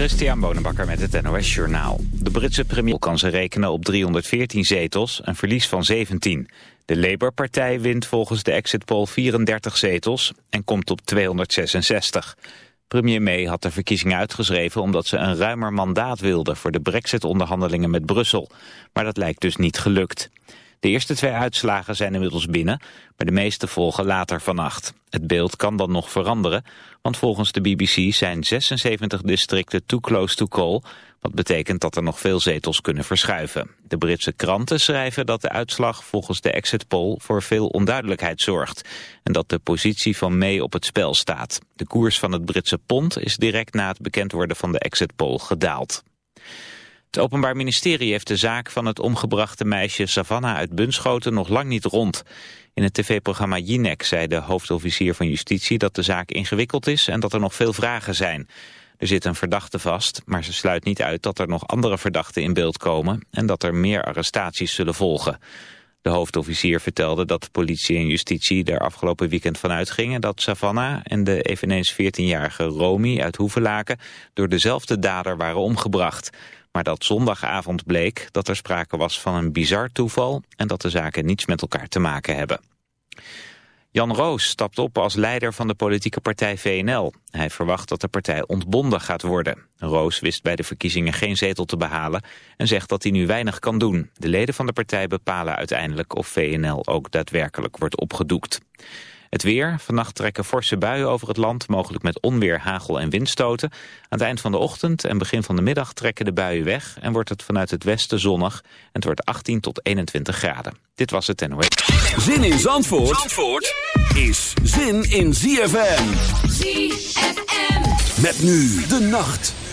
Christian Bonenbakker met het NOS Journaal. De Britse premier kan ze rekenen op 314 zetels, een verlies van 17. De Labour-partij wint volgens de exit poll 34 zetels en komt op 266. Premier May had de verkiezingen uitgeschreven omdat ze een ruimer mandaat wilde voor de brexit-onderhandelingen met Brussel. Maar dat lijkt dus niet gelukt. De eerste twee uitslagen zijn inmiddels binnen, maar de meeste volgen later vannacht. Het beeld kan dan nog veranderen, want volgens de BBC zijn 76 districten too close to call, wat betekent dat er nog veel zetels kunnen verschuiven. De Britse kranten schrijven dat de uitslag volgens de exit poll voor veel onduidelijkheid zorgt en dat de positie van May op het spel staat. De koers van het Britse pond is direct na het bekend worden van de exit poll gedaald. Het Openbaar Ministerie heeft de zaak van het omgebrachte meisje Savannah uit Bunschoten nog lang niet rond. In het tv-programma Jinek zei de hoofdofficier van Justitie dat de zaak ingewikkeld is en dat er nog veel vragen zijn. Er zit een verdachte vast, maar ze sluit niet uit dat er nog andere verdachten in beeld komen en dat er meer arrestaties zullen volgen. De hoofdofficier vertelde dat politie en justitie er afgelopen weekend van uitgingen dat Savannah en de eveneens 14-jarige Romy uit Hoevelaken door dezelfde dader waren omgebracht. Maar dat zondagavond bleek dat er sprake was van een bizar toeval en dat de zaken niets met elkaar te maken hebben. Jan Roos stapt op als leider van de politieke partij VNL. Hij verwacht dat de partij ontbonden gaat worden. Roos wist bij de verkiezingen geen zetel te behalen en zegt dat hij nu weinig kan doen. De leden van de partij bepalen uiteindelijk of VNL ook daadwerkelijk wordt opgedoekt. Het weer. Vannacht trekken forse buien over het land, mogelijk met onweer, hagel en windstoten. Aan het eind van de ochtend en begin van de middag trekken de buien weg... en wordt het vanuit het westen zonnig en het wordt 18 tot 21 graden. Dit was het NOS. Zin in Zandvoort, Zandvoort is zin in ZFM. ZFM. Met nu de nacht.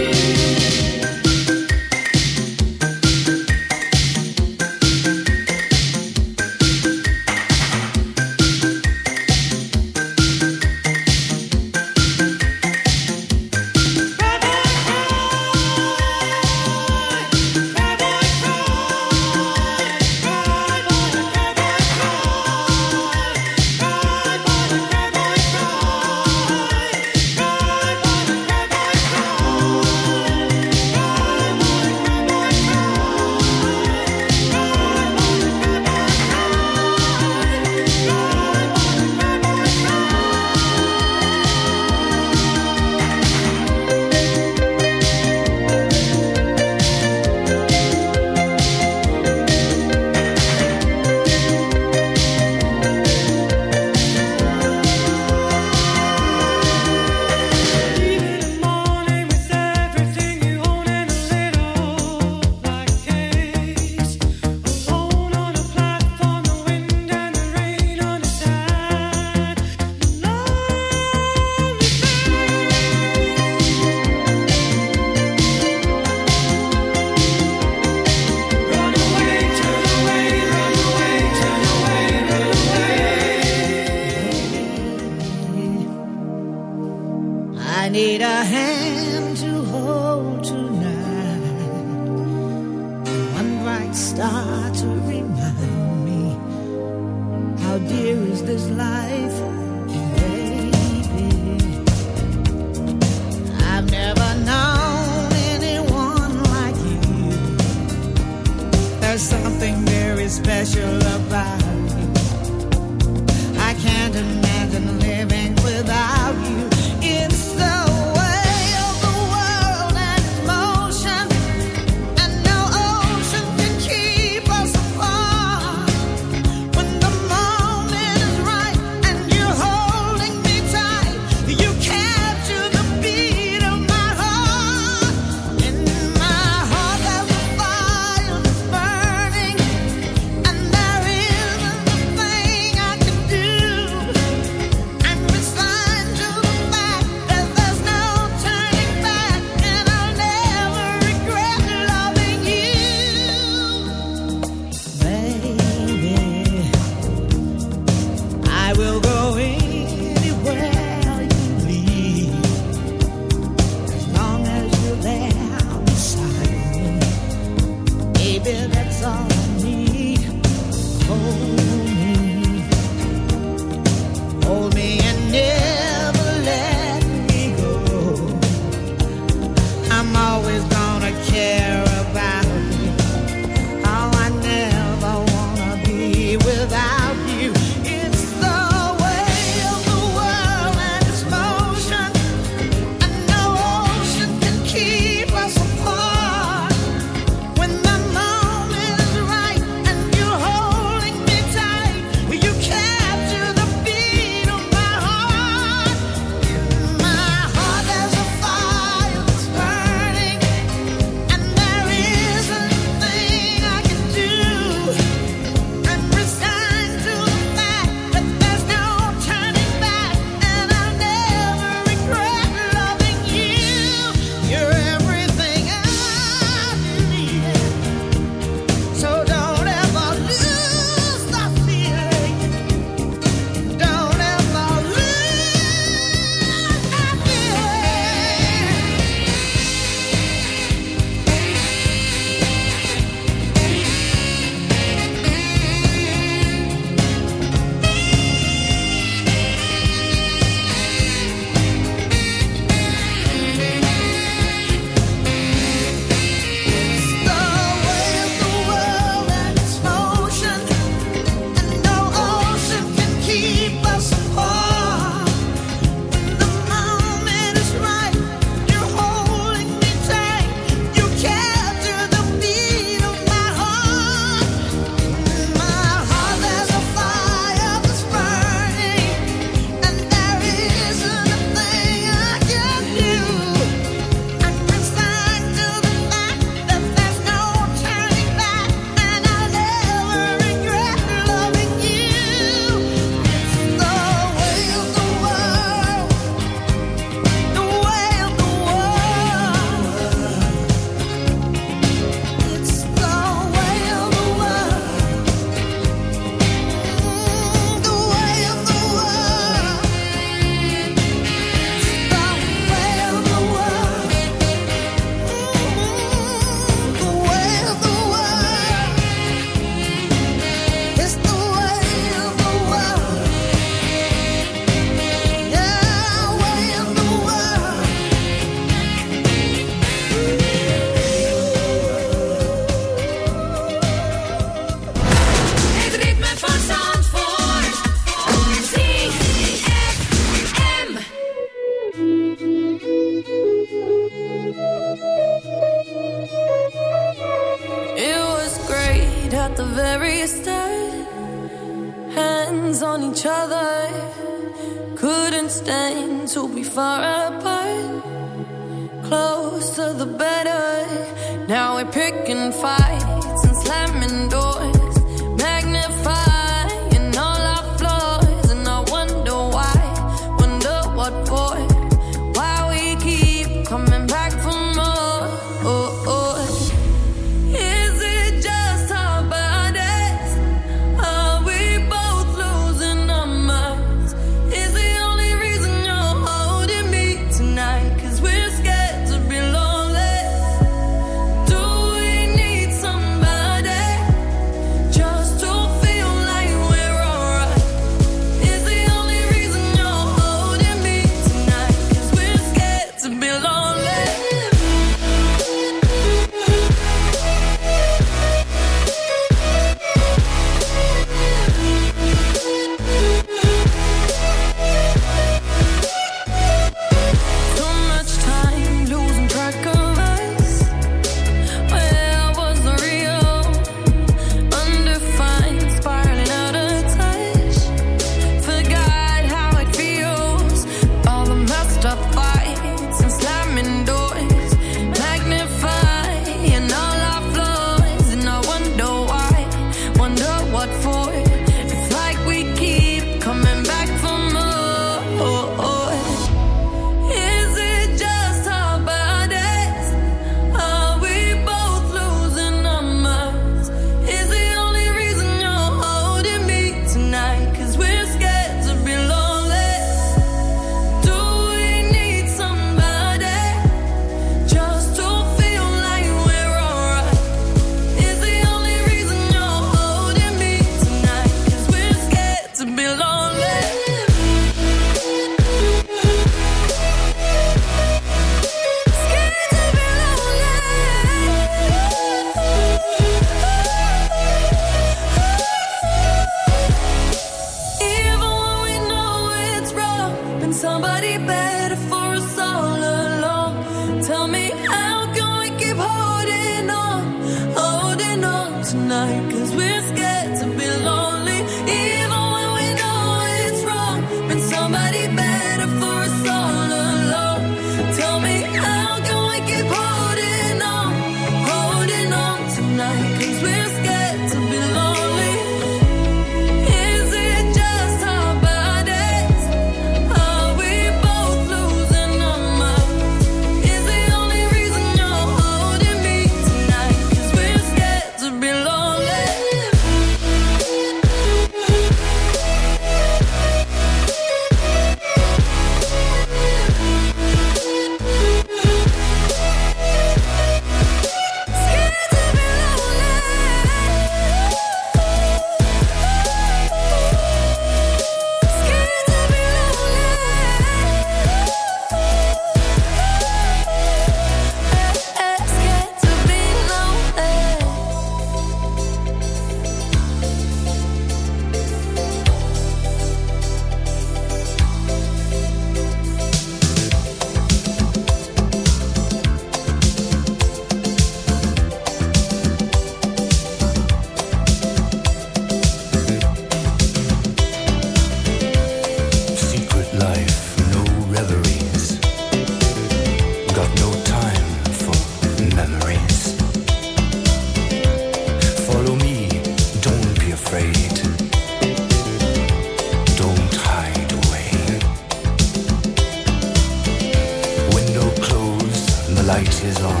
light is on.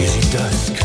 Is it dusk?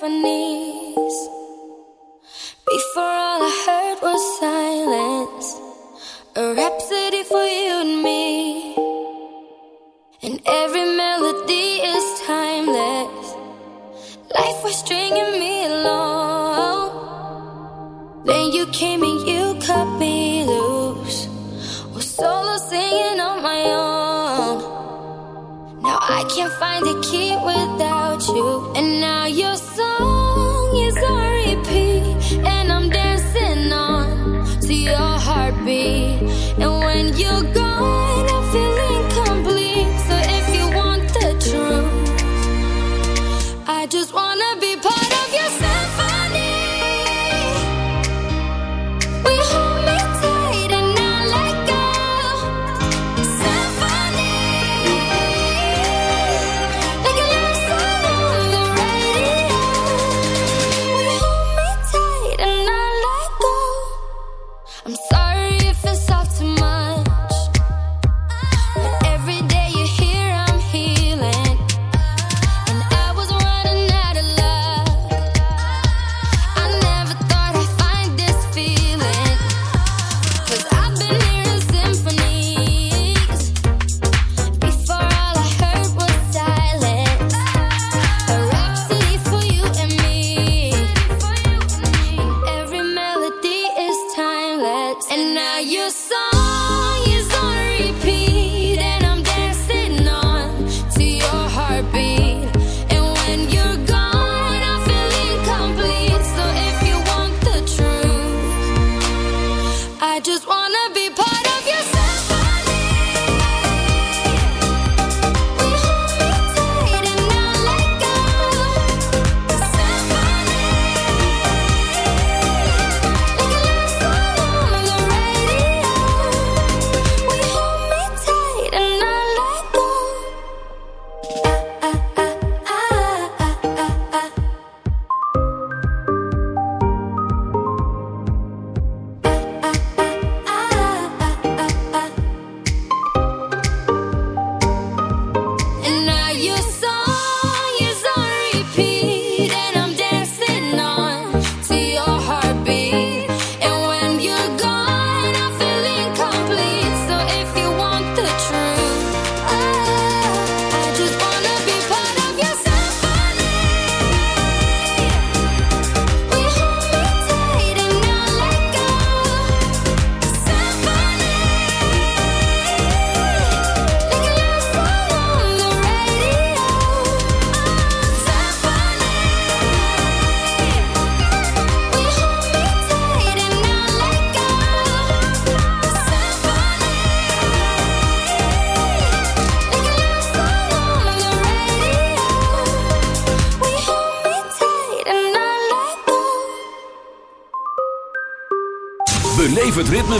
for me.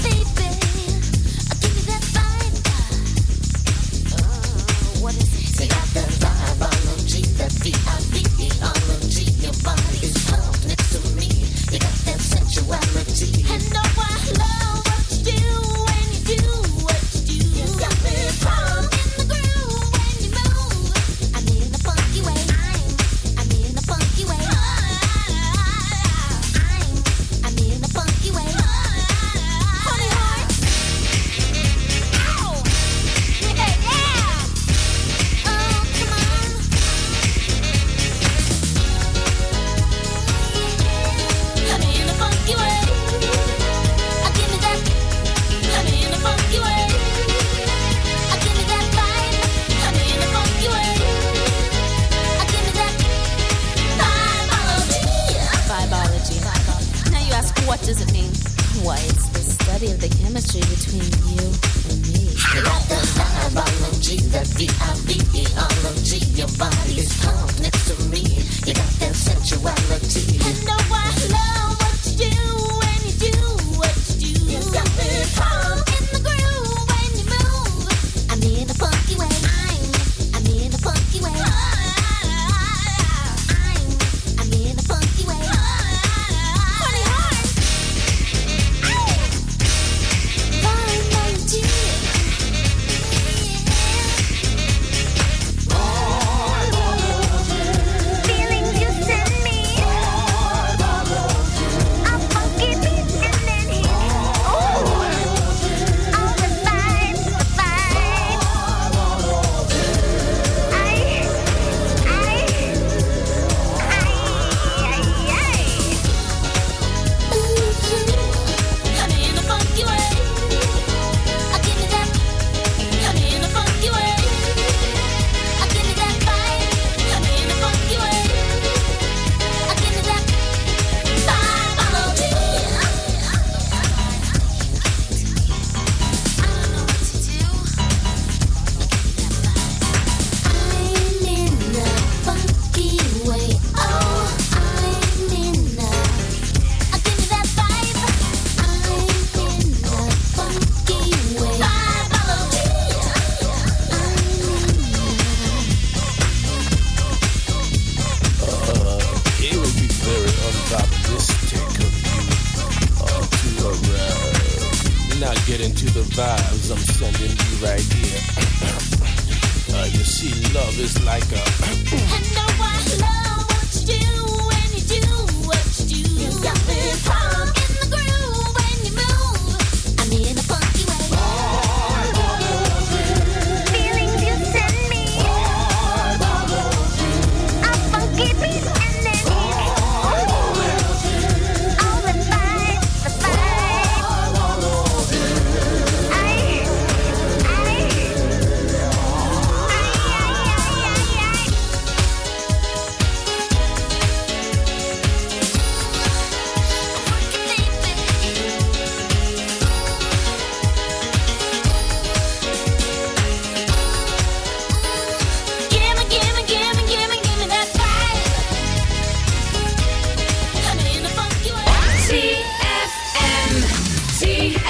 baby.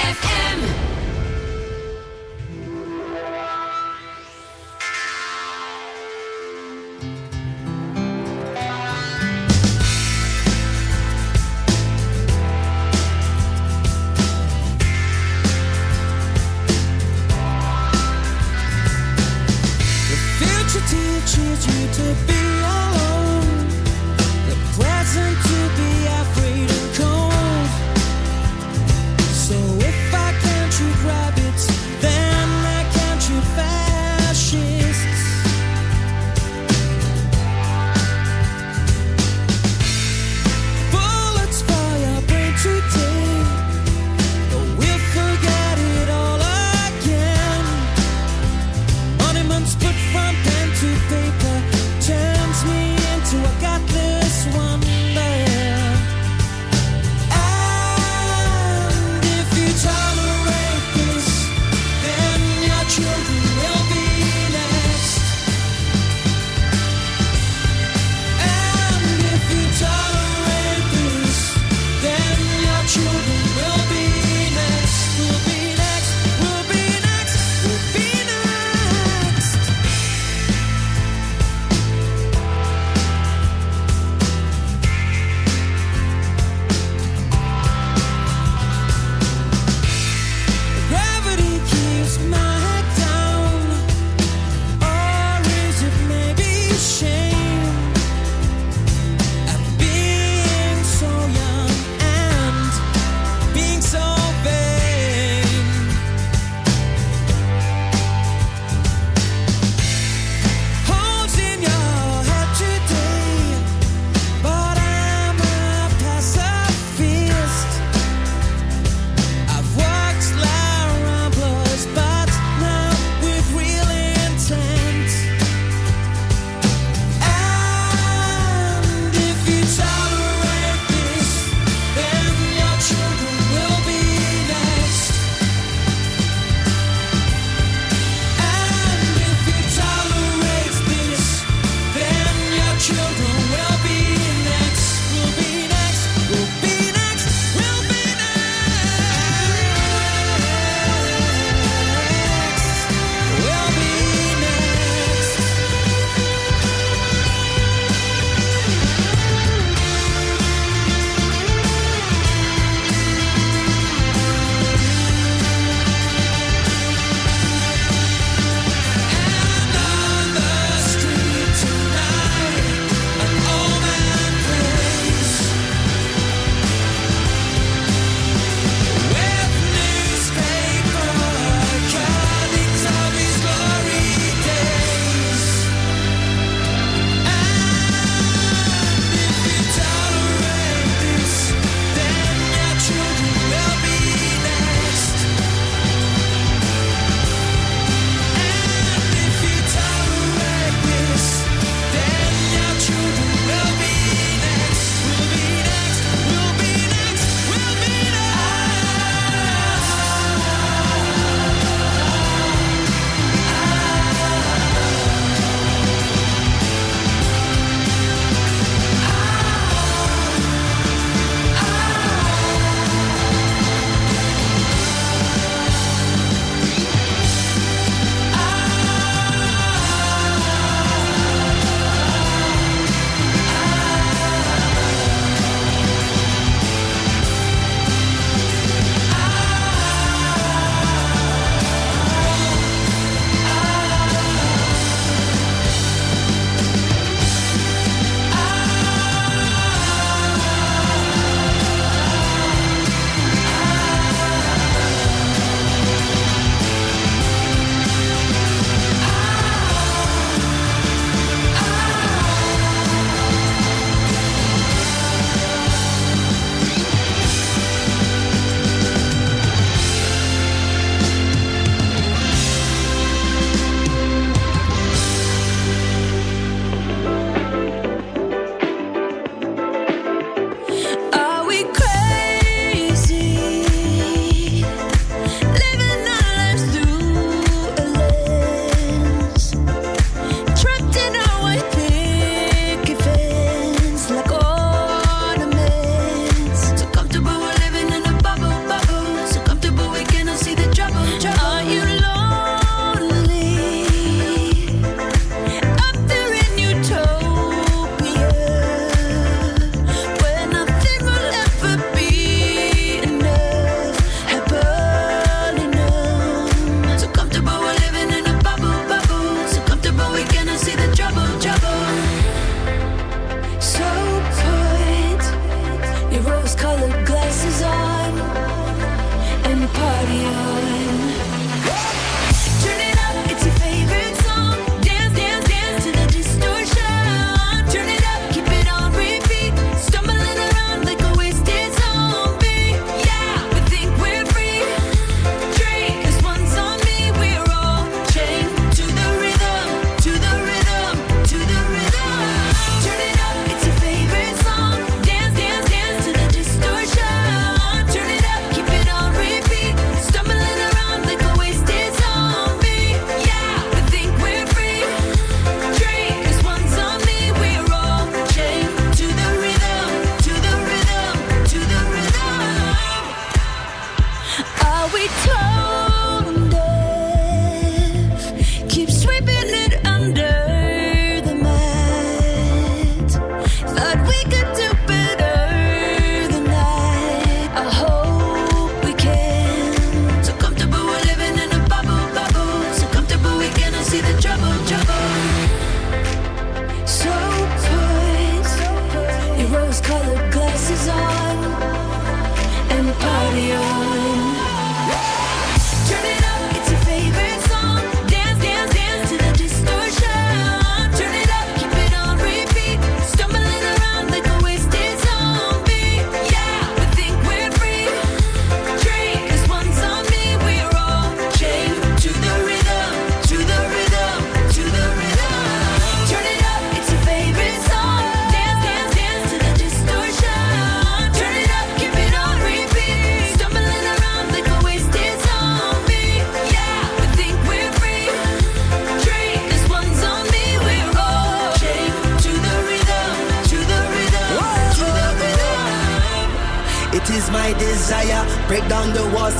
ZFM.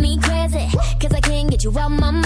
me crazy. Cause I can't get you out my mind.